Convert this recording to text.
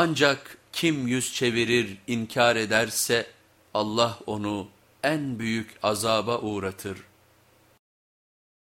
Ancak kim yüz çevirir inkar ederse Allah onu en büyük azaba uğratır.